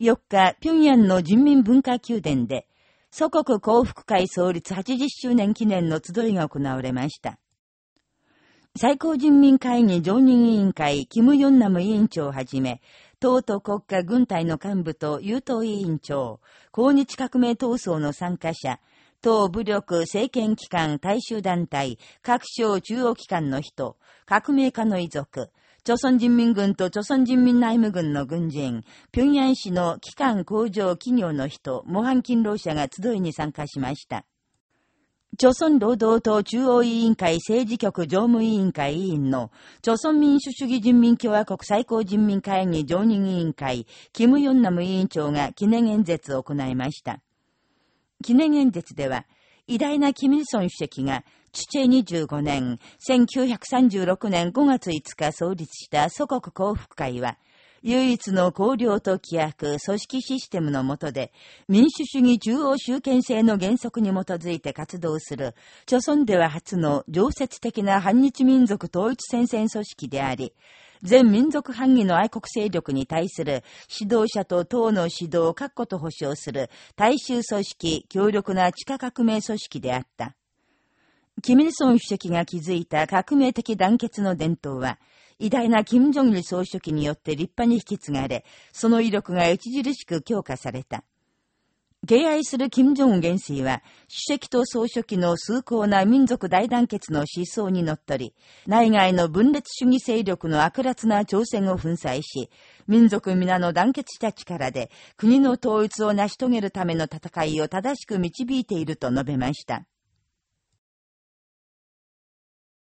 4日、平壌の人民文化宮殿で、祖国幸福会創立80周年記念の集いが行われました。最高人民会議常任委員会、キム・ヨンナム委員長をはじめ、党と国家軍隊の幹部と優等委員長、抗日革命闘争の参加者、党武力、政権機関、大衆団体、各省中央機関の人、革命家の遺族、朝鮮人民軍と朝鮮人民内務軍の軍人、平壌市の機関工場企業の人、模範勤労者が集いに参加しました。朝鮮労働党中央委員会政治局常務委員会委員の、朝鮮民主主義人民共和国最高人民会議常任委員会、キム・ヨンナム委員長が記念演説を行いました。記念演説では、偉大なキム・イソン主席が、チェ25年、1936年5月5日創立した祖国幸福会は、唯一の公領と規約、組織システムの下で、民主主義中央集権制の原則に基づいて活動する、著村では初の常設的な反日民族統一戦線組織であり、全民族反議の愛国勢力に対する指導者と党の指導を確固と保障する大衆組織、強力な地下革命組織であった。キミルソン主席が築いた革命的団結の伝統は、偉大な金正日総書記によって立派に引き継がれ、その威力が著しく強化された。敬愛する金正恩元帥は、主席と総書記の崇高な民族大団結の思想にのっとり、内外の分裂主義勢力の悪辣な挑戦を粉砕し、民族皆の団結した力で、国の統一を成し遂げるための戦いを正しく導いていると述べました。